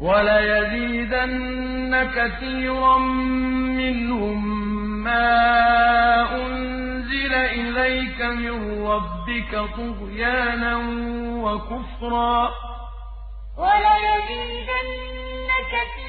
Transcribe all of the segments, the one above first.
وَلَيَزِيدَنَّ كَثِيرًا مِّنْهُم مَّا أُنزِلَ إِلَيْكَ مِن رَّبِّكَ طُغْيَانًا وَكُفْرًا ۖ. وَلَيَزِيدَنَّ كَثِيرًا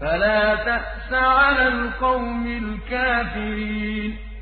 فَلَا تَأْسَ عَلَى الْقَوْمِ الْكَافِرِينَ.